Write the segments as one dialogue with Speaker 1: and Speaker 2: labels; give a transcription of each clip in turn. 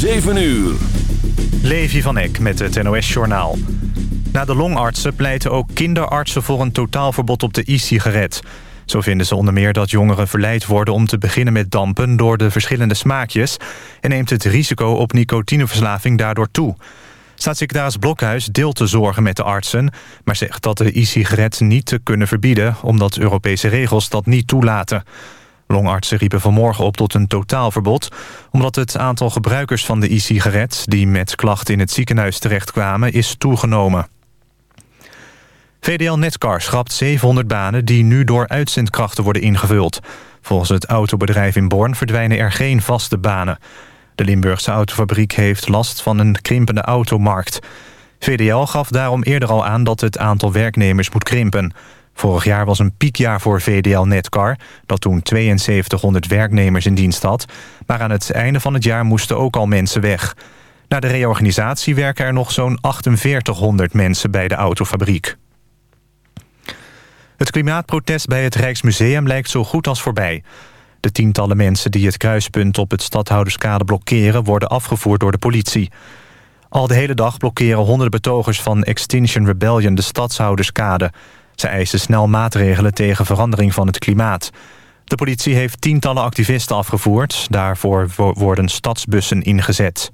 Speaker 1: 7 uur.
Speaker 2: Levi van Eck met het NOS-journaal. Na de longartsen pleiten ook kinderartsen voor een totaalverbod op de e-sigaret. Zo vinden ze onder meer dat jongeren verleid worden om te beginnen met dampen... door de verschillende smaakjes... en neemt het risico op nicotineverslaving daardoor toe. Staatssecretaris Blokhuis deelt de zorgen met de artsen... maar zegt dat de e-sigaret niet te kunnen verbieden... omdat Europese regels dat niet toelaten. Longartsen riepen vanmorgen op tot een totaalverbod... omdat het aantal gebruikers van de e-sigaret... die met klachten in het ziekenhuis terechtkwamen, is toegenomen. VDL Netcar schrapt 700 banen die nu door uitzendkrachten worden ingevuld. Volgens het autobedrijf in Born verdwijnen er geen vaste banen. De Limburgse autofabriek heeft last van een krimpende automarkt. VDL gaf daarom eerder al aan dat het aantal werknemers moet krimpen. Vorig jaar was een piekjaar voor VDL Netcar... dat toen 7200 werknemers in dienst had. Maar aan het einde van het jaar moesten ook al mensen weg. Na de reorganisatie werken er nog zo'n 4800 mensen bij de autofabriek. Het klimaatprotest bij het Rijksmuseum lijkt zo goed als voorbij. De tientallen mensen die het kruispunt op het Stadhouderskade blokkeren... worden afgevoerd door de politie. Al de hele dag blokkeren honderden betogers van Extinction Rebellion de Stadhouderskade. Ze eisen snel maatregelen tegen verandering van het klimaat. De politie heeft tientallen activisten afgevoerd. Daarvoor worden stadsbussen ingezet.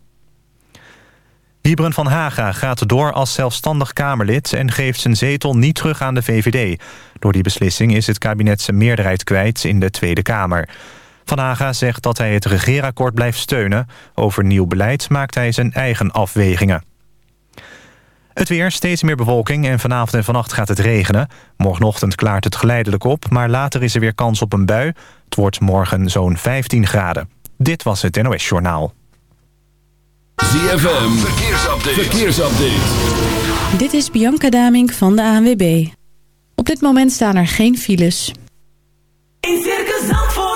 Speaker 2: Wiebren van Haga gaat door als zelfstandig Kamerlid... en geeft zijn zetel niet terug aan de VVD. Door die beslissing is het kabinet zijn meerderheid kwijt in de Tweede Kamer. Van Haga zegt dat hij het regeerakkoord blijft steunen. Over nieuw beleid maakt hij zijn eigen afwegingen. Het weer, steeds meer bewolking en vanavond en vannacht gaat het regenen. Morgenochtend klaart het geleidelijk op, maar later is er weer kans op een bui. Het wordt morgen zo'n 15 graden. Dit was het NOS Journaal.
Speaker 1: ZFM, verkeersupdate. verkeersupdate.
Speaker 3: Dit is Bianca Damink van de ANWB. Op dit moment staan er geen files.
Speaker 4: In Circus Zandvoort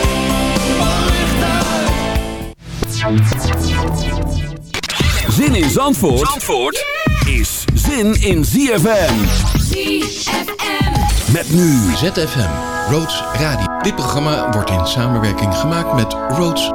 Speaker 1: Zin in Zandvoort, Zandvoort is zin in ZFM.
Speaker 4: ZFM.
Speaker 1: Met nu
Speaker 5: ZFM, Roads Radio. Dit programma wordt in samenwerking gemaakt met Roads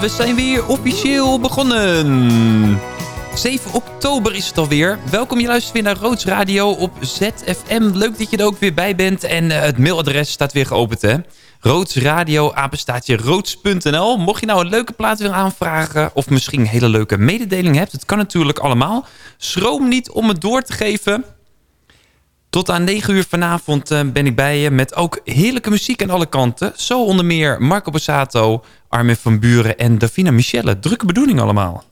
Speaker 6: We zijn weer officieel begonnen. 7 oktober is het alweer. Welkom, je luistert weer naar Roods Radio op ZFM. Leuk dat je er ook weer bij bent. En uh, het mailadres staat weer geopend, hè. Roodsradio, apenstaatje roods.nl. Mocht je nou een leuke plaat willen aanvragen... of misschien een hele leuke mededeling hebt... het kan natuurlijk allemaal. Schroom niet om het door te geven... Tot aan 9 uur vanavond uh, ben ik bij je met ook heerlijke muziek aan alle kanten. Zo onder meer Marco Bassato, Armin van Buren en Davina Michelle. Drukke bedoeling allemaal.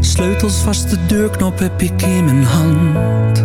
Speaker 7: Sleutels vast de deurknop heb ik in mijn hand.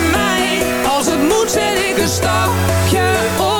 Speaker 8: zet ik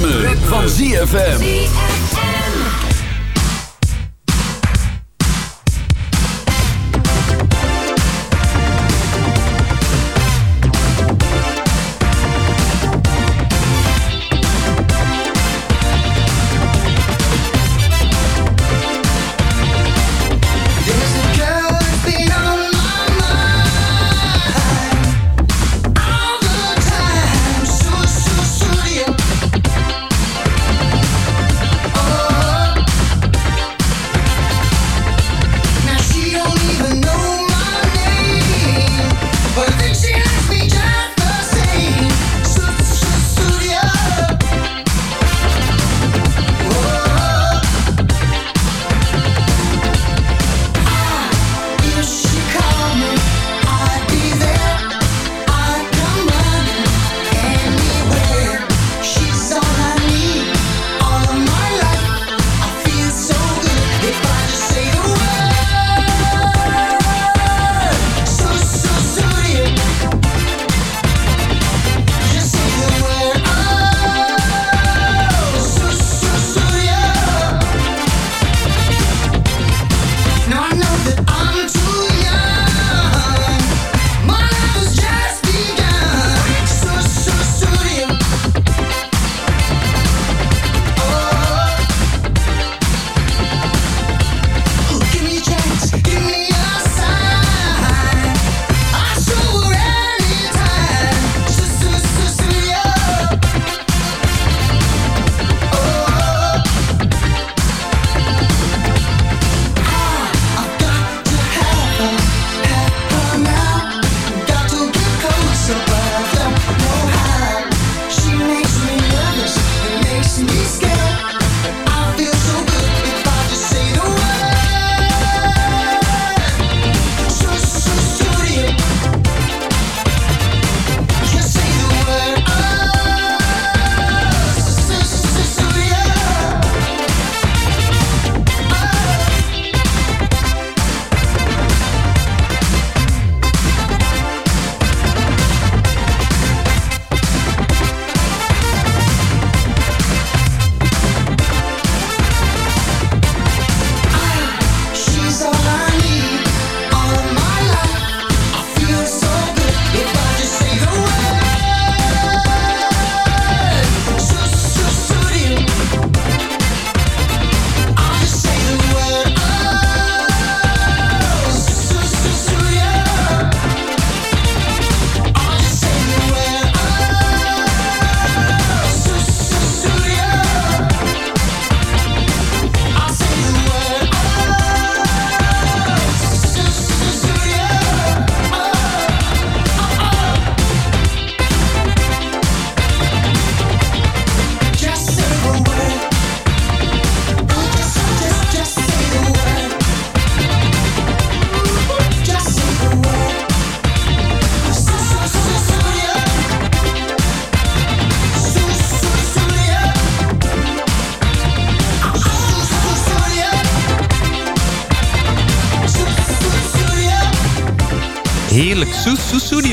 Speaker 9: Ritme, van ZFM.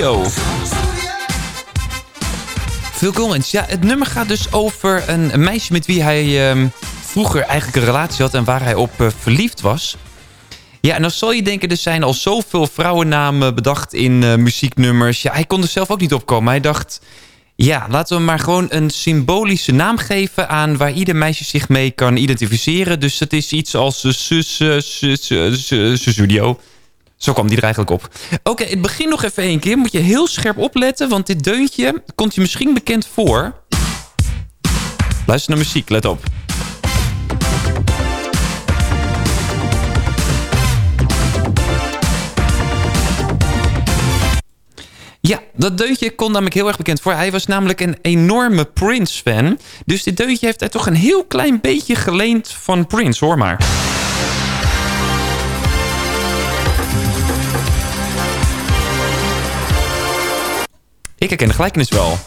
Speaker 10: Studio. Phil. Ja, het nummer gaat dus over een, meisje met wie hij ehm, vroeger eigenlijk een relatie had... en waar hij op eh, verliefd was. Ja, en dan zal je denken, er zijn al zoveel vrouwennamen bedacht in uh, muzieknummers. Ja, hij kon er zelf ook niet op komen. Hij dacht, ja, laten we maar gewoon een symbolische naam geven... aan waar ieder meisje zich mee kan identificeren. Dus het is iets als studio. Zo kwam die er eigenlijk op. Oké, het begin nog even één keer. Moet je heel scherp opletten, want dit deuntje komt je misschien bekend voor. Luister naar muziek, let op. Ja, dat deuntje kon namelijk heel erg bekend voor. Hij was namelijk een enorme Prince-fan. Dus dit deuntje heeft hij toch een heel klein beetje geleend van Prince, hoor maar. Ik herken de gelijkenis wel.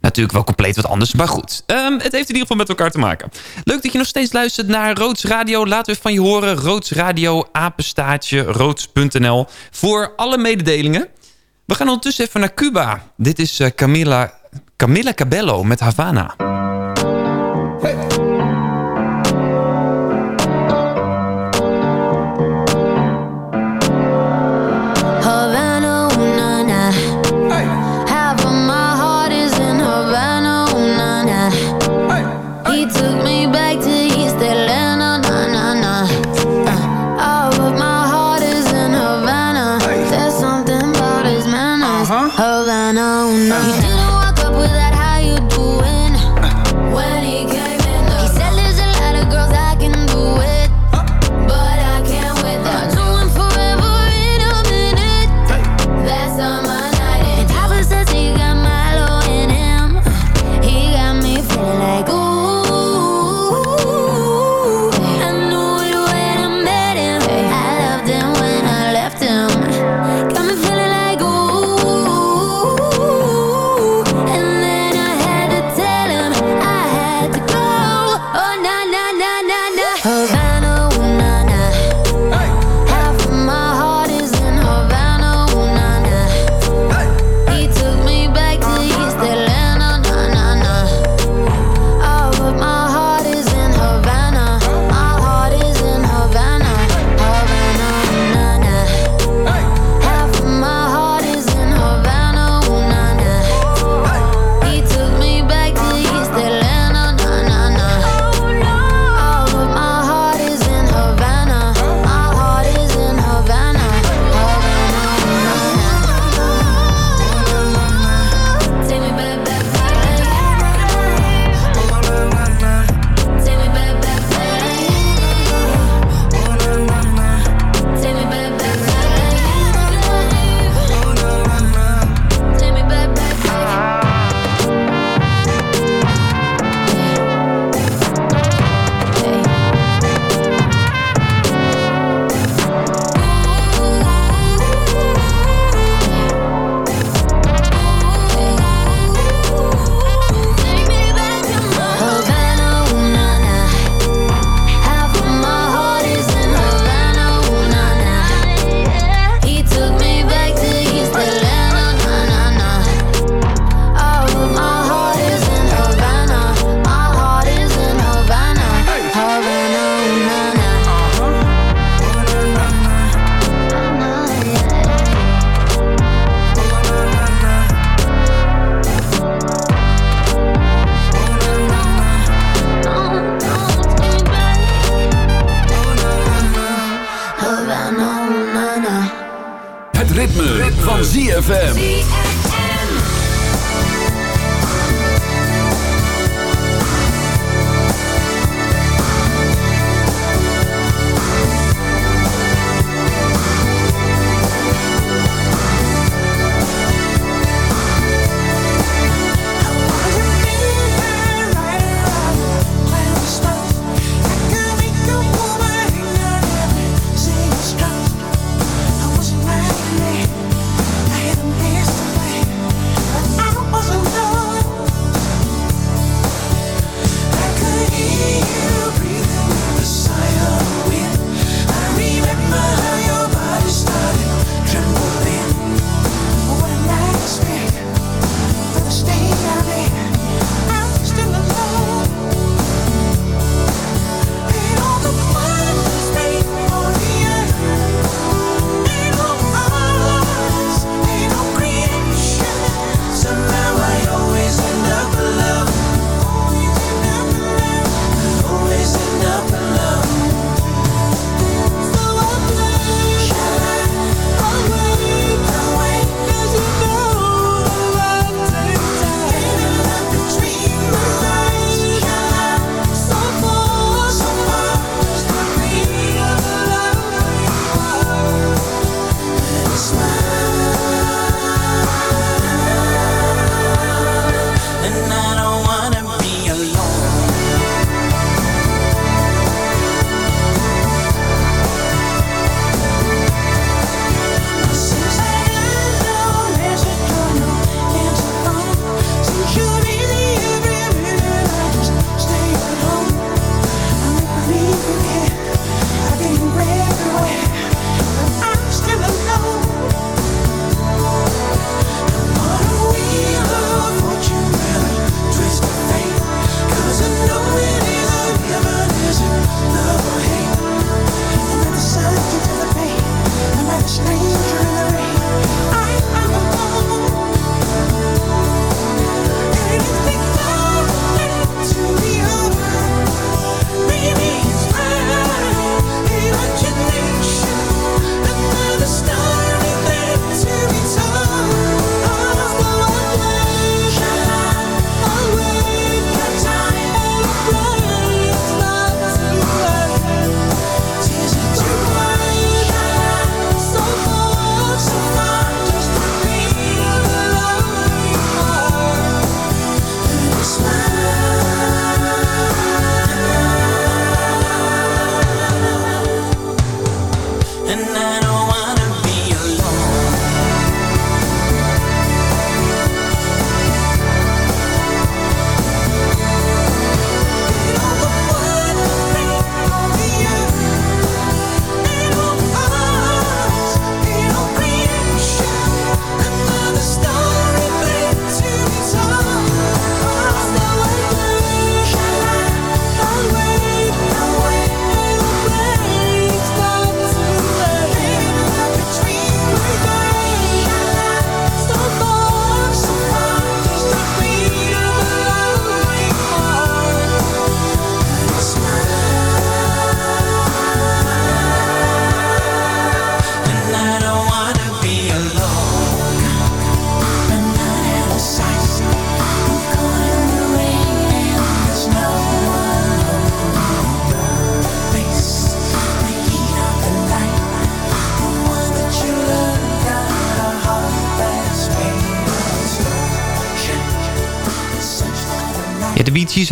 Speaker 10: Natuurlijk wel compleet wat anders, maar goed. Um, het heeft in ieder geval met elkaar te maken. Leuk dat je nog steeds luistert naar Roods Radio. Laat we van je horen. Roods Radio, apenstaartje, roods.nl. Voor alle mededelingen. We gaan ondertussen even naar Cuba. Dit is uh, Camila, Camila Cabello met Havana.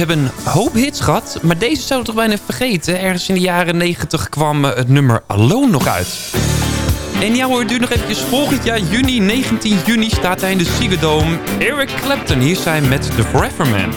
Speaker 6: Hebben een hoop hits gehad. Maar deze zou toch bijna vergeten. Ergens in de jaren 90 kwam eh, het nummer Alone nog uit. En ja hoor, het duurt nog eventjes. Volgend jaar juni, 19 juni, staat hij in de Ziggo. Eric Clapton hier zijn met The Forever Man.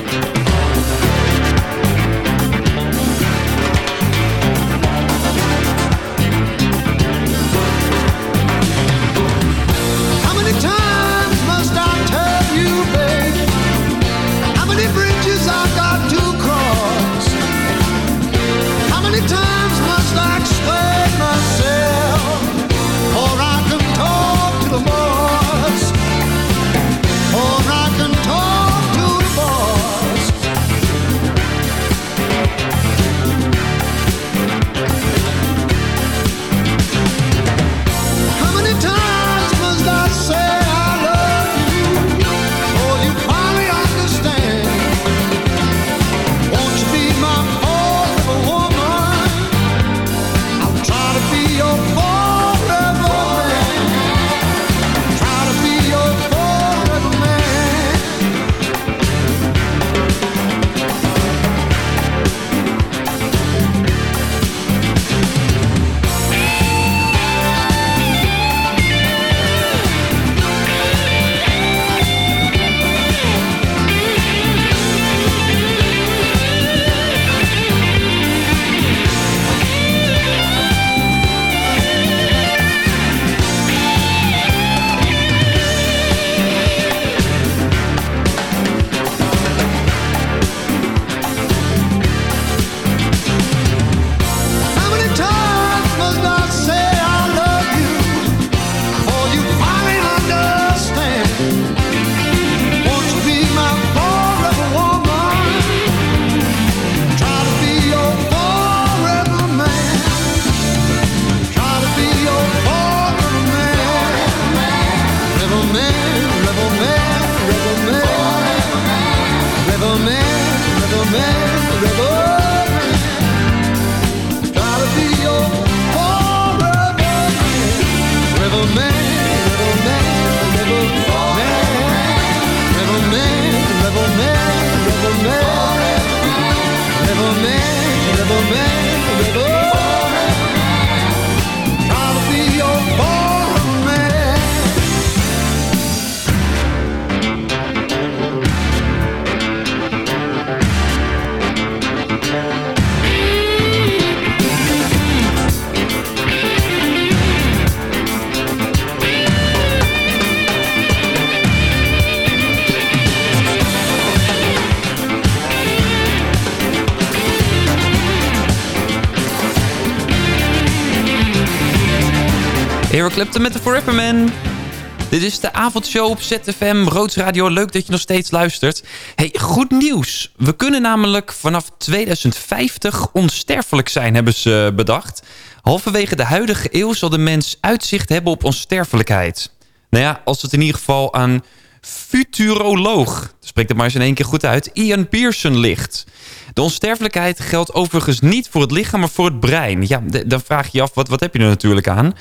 Speaker 6: Op ZFM, Roods Radio. Leuk dat je nog steeds luistert. Hey, goed nieuws. We kunnen namelijk vanaf 2050 onsterfelijk zijn, hebben ze bedacht. Halverwege de huidige eeuw zal de mens uitzicht hebben op onsterfelijkheid. Nou ja, als het in ieder geval aan futuroloog, spreek het maar eens in één keer goed uit, Ian Pearson ligt. De onsterfelijkheid geldt overigens niet voor het lichaam, maar voor het brein. Ja, dan vraag je je af, wat, wat heb je er natuurlijk aan?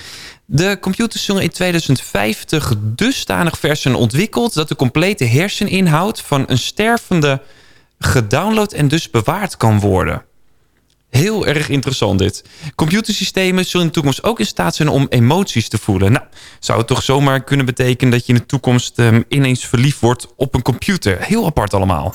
Speaker 6: De computers zullen in 2050 dusdanig vers zijn ontwikkeld... dat de complete herseninhoud van een stervende gedownload en dus bewaard kan worden. Heel erg interessant dit. Computersystemen zullen in de toekomst ook in staat zijn om emoties te voelen. Nou, zou het toch zomaar kunnen betekenen dat je in de toekomst ehm, ineens verliefd wordt op een computer. Heel apart allemaal.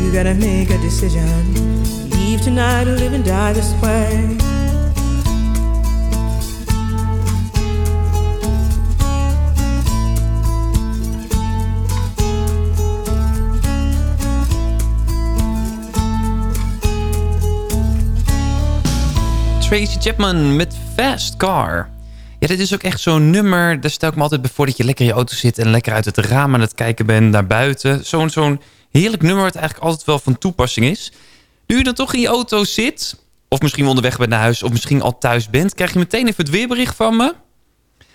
Speaker 11: You gotta make a decision. Leave tonight or live and die this way.
Speaker 6: Tracy Chapman met Fast Car. Ja, dit is ook echt zo'n nummer. Daar stel ik me altijd bij voor dat je lekker in je auto zit... en lekker uit het raam aan het kijken bent naar buiten. Zo'n zo'n heerlijk nummer wat eigenlijk altijd wel van toepassing is. Nu je dan toch in je auto zit... of misschien onderweg bent naar huis... of misschien al thuis bent... krijg je meteen even het weerbericht van me.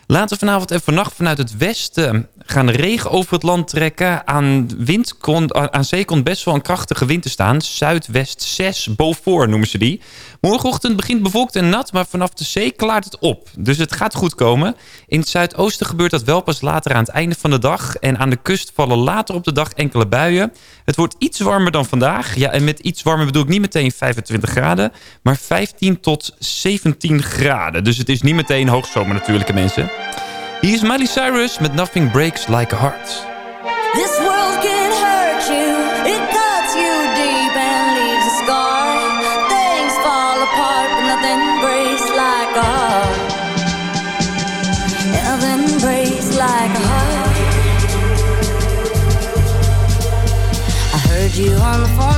Speaker 6: Laten we vanavond en vannacht vanuit het westen gaan regen over het land trekken. Aan, wind kon, aan zee komt best wel een krachtige wind te staan. Zuidwest 6, Beaufort noemen ze die. Morgenochtend begint bewolkt en nat, maar vanaf de zee klaart het op. Dus het gaat goed komen. In het zuidoosten gebeurt dat wel pas later aan het einde van de dag. En aan de kust vallen later op de dag enkele buien. Het wordt iets warmer dan vandaag. Ja, en met iets warmer bedoel ik niet meteen 25 graden, maar 15 tot 17 graden. Dus het is niet meteen hoogzomer natuurlijk, mensen. Hier is Miley Cyrus met Nothing Breaks Like a Heart.
Speaker 10: This world can hurt you, it cuts you deep and leaves a scar. Things fall apart, but nothing breaks like a heart. Nothing breaks like a heart. I heard you on the phone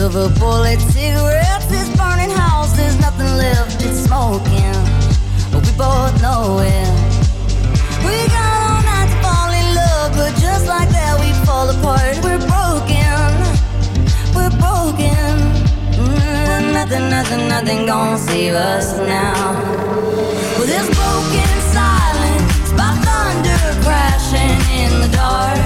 Speaker 10: silver bullet cigarettes, this burning house, there's nothing left, it's smoking. We both know it. We got all night to fall in love, but just like that we fall apart. We're broken, we're broken. Mm, nothing, nothing, nothing gonna save us now. Well, this broken silence by thunder crashing in the dark,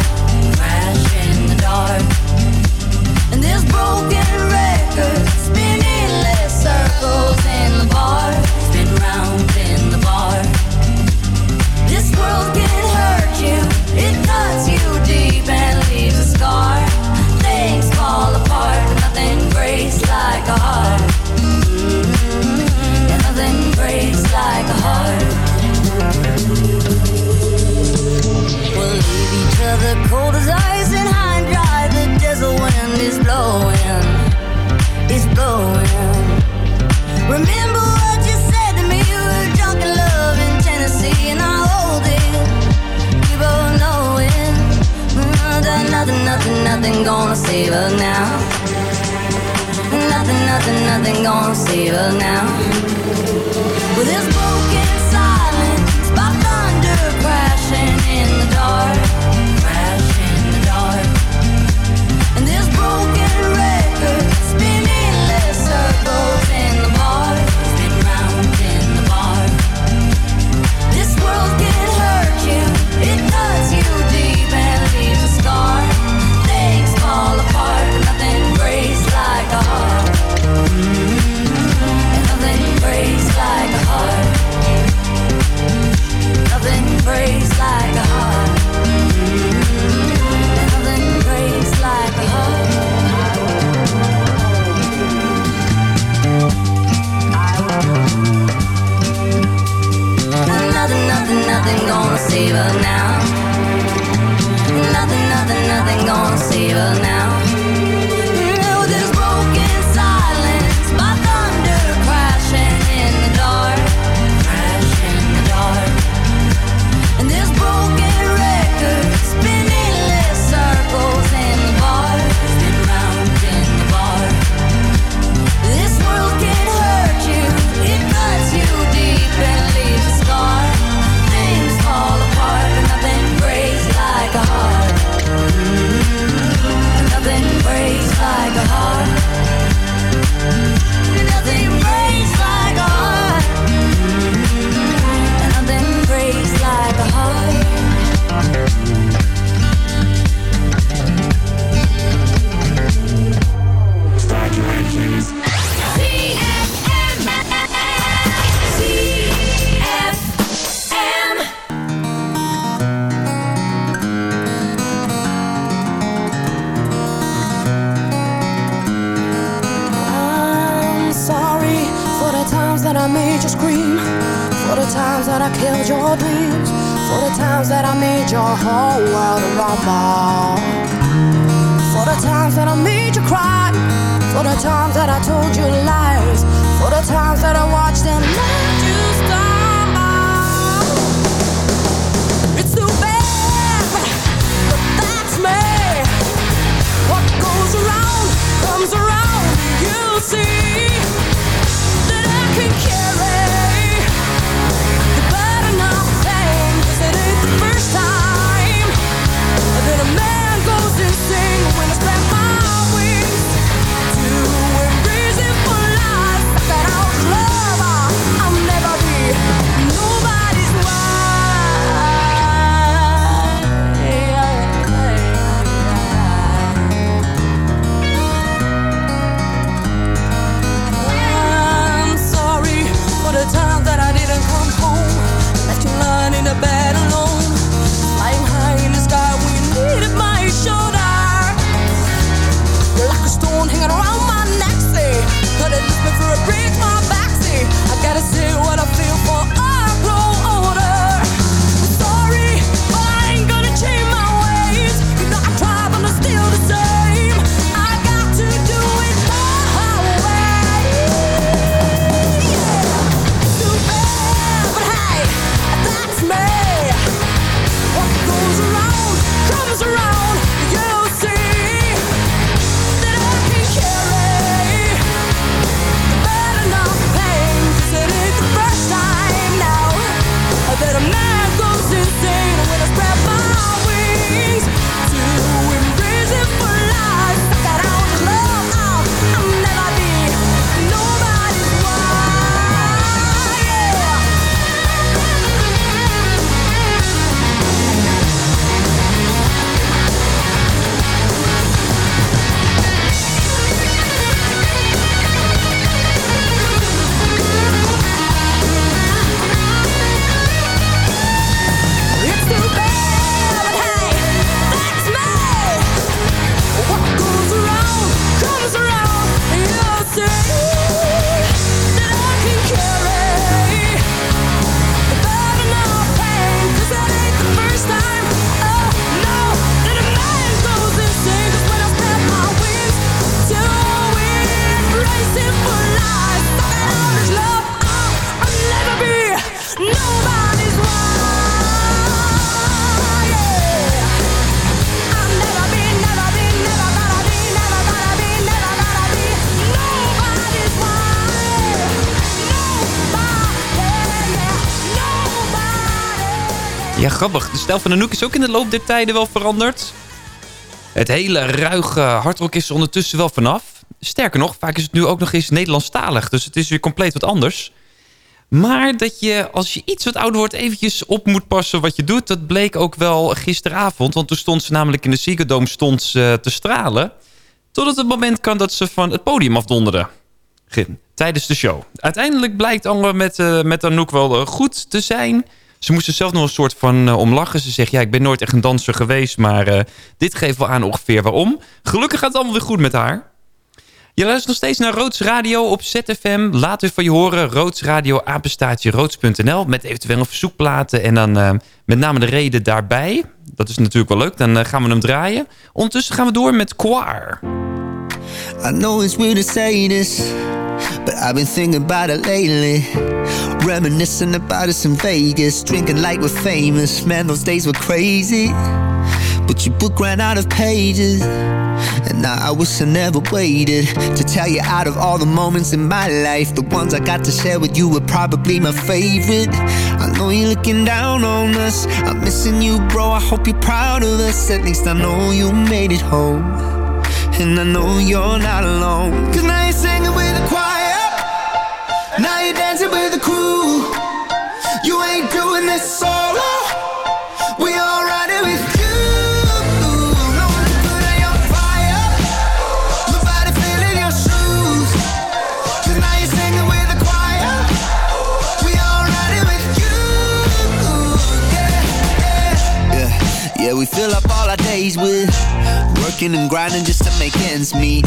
Speaker 6: Ja, grappig. De stijl van Anouk is ook in de loop der tijden wel veranderd. Het hele ruige hardrock is er ondertussen wel vanaf. Sterker nog, vaak is het nu ook nog eens Nederlandstalig. Dus het is weer compleet wat anders. Maar dat je, als je iets wat ouder wordt, eventjes op moet passen wat je doet... dat bleek ook wel gisteravond. Want toen stond ze namelijk in de Dome stond ze te stralen. Tot het moment kan dat ze van het podium afdonderde. Tijdens de show. Uiteindelijk blijkt allemaal met, eh, met Anouk wel eh, goed te zijn. Ze moest er zelf nog een soort van eh, om lachen. Ze zegt, ja, ik ben nooit echt een danser geweest... maar dit geeft wel aan ongeveer waarom. Gelukkig gaat het allemaal weer goed met haar. Je luistert nog steeds naar Roods Radio op ZFM. Laat weer van je horen. Roods Radio, apenstaatje, roods.nl. Met eventueel een verzoekplaten. En dan eh, met name de reden daarbij. Dat is natuurlijk wel leuk. Dan eh, gaan we hem draaien. Ondertussen gaan we door met Choir.
Speaker 12: I know it's weird to say this, but I've been thinking about it lately. Reminiscing about us in Vegas, drinking like we're famous. Man, those days were crazy. But your book ran out of pages, and now I wish I never waited to tell you out of all the moments in my life, the ones I got to share with you were probably my favorite. I know you're looking down on us. I'm missing you, bro. I hope you're proud of us. At least I know you made it home. And I know you're not alone Cause now you're singing with the choir days with Working and grinding just to make ends meet.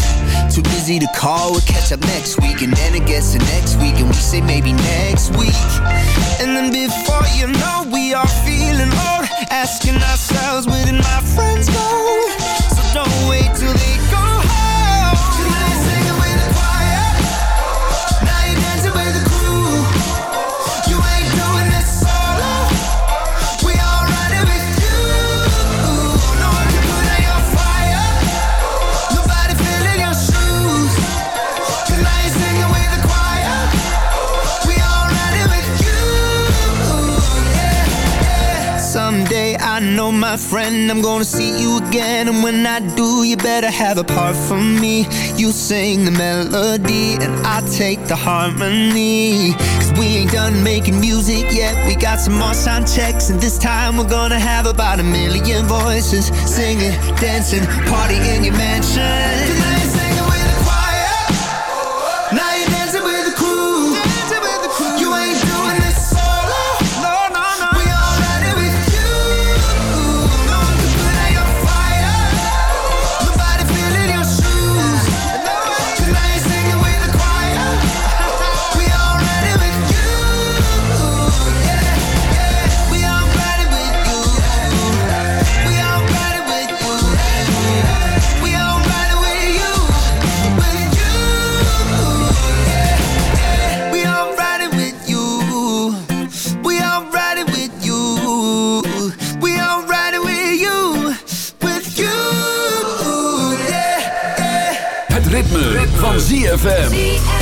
Speaker 12: Too busy to call, we'll catch up next week. And then it gets to next week, and we say maybe next week. And then before you know, we are feeling old. Asking ourselves, where did my friends go? So don't wait till they go my friend, I'm gonna see you again. And when I do, you better have a part for me. You sing the melody, and I take the harmony. Cause we ain't done making music yet. We got some more sound checks, and this time we're gonna have about a million voices singing, dancing, party in your mansion.
Speaker 1: ZFM.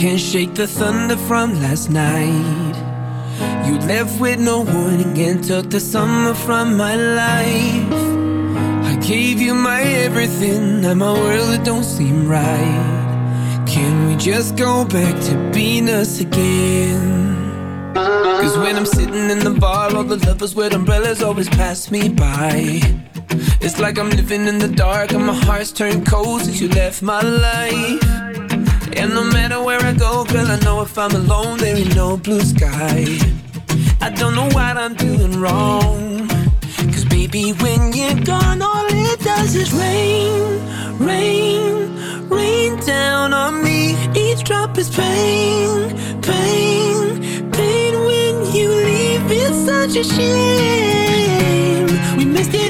Speaker 13: Can't shake the thunder from last night. You left with no warning and took the summer from my life. I gave you my everything, now my world it don't seem right. Can we just go back to being us again? Cause when I'm sitting in the bar, all the lovers with umbrellas always pass me by. It's like I'm living in the dark and my heart's turned cold since you left my life. And no matter where I go, girl, I know if I'm alone, there ain't no blue sky. I don't know what I'm doing wrong. Cause baby, when you're gone, all it does is rain, rain, rain down on me. Each drop is pain, pain, pain when you leave. It's such a shame. We missed it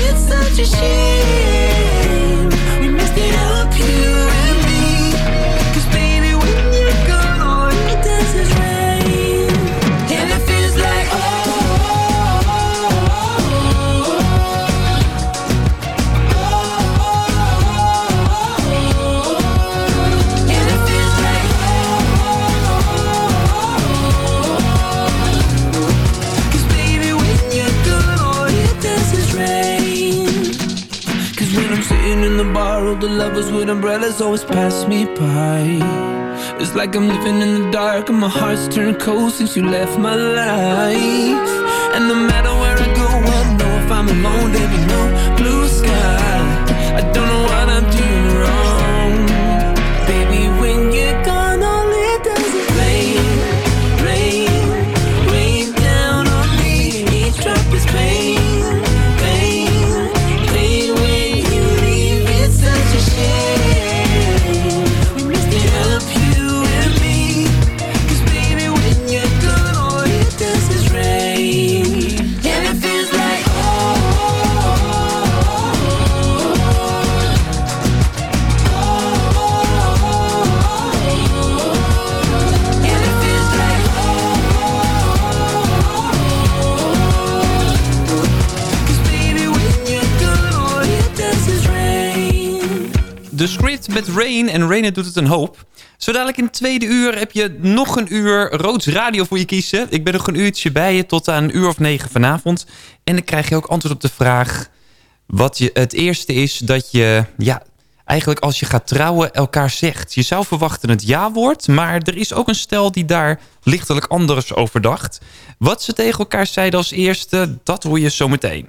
Speaker 13: It's such a shame. Lovers with umbrellas always pass me by. It's like I'm living in the dark and my heart's turned cold since you left my life. And no matter where I go, I know if I'm alone, there'll be no blue sky.
Speaker 6: Met Rain en Rain doet het een hoop. Zo dadelijk in het tweede uur heb je nog een uur Roods Radio voor je kiezen. Ik ben nog een uurtje bij je tot aan een uur of negen vanavond. En dan krijg je ook antwoord op de vraag... Wat je, het eerste is dat je, ja, eigenlijk als je gaat trouwen elkaar zegt. Je zou verwachten het ja-woord, maar er is ook een stel die daar lichtelijk anders over dacht. Wat ze tegen elkaar zeiden als eerste, dat hoor je zo meteen.